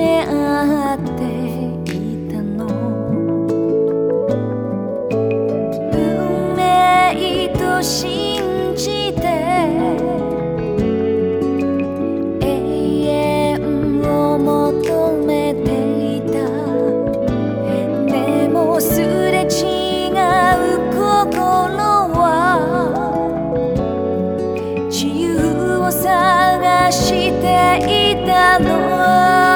出会っていたの。運命と信じて永遠を求めていた。でもすれ違う心は自由を探していたの。